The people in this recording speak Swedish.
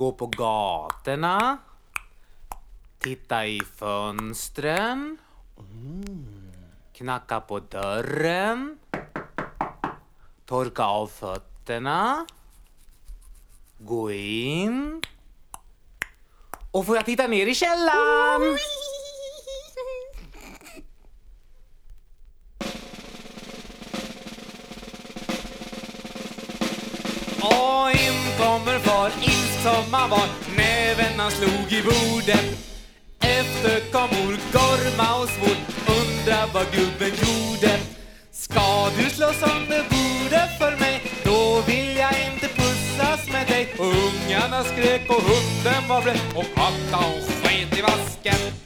Gå på gatorna. Titta i fönstren. Knacka på dörren. Torka av fötterna. Gå in. Och får jag titta ner i källaren? Och som han var Näven han slog i bordet Efter kom mor, gorma och svor Undra vad gubben gjorde. Ska du slå sönder bordet för mig? Då vill jag inte pussas med dig. Och ungarna skrek och hunden var blöt Och pappa vasken.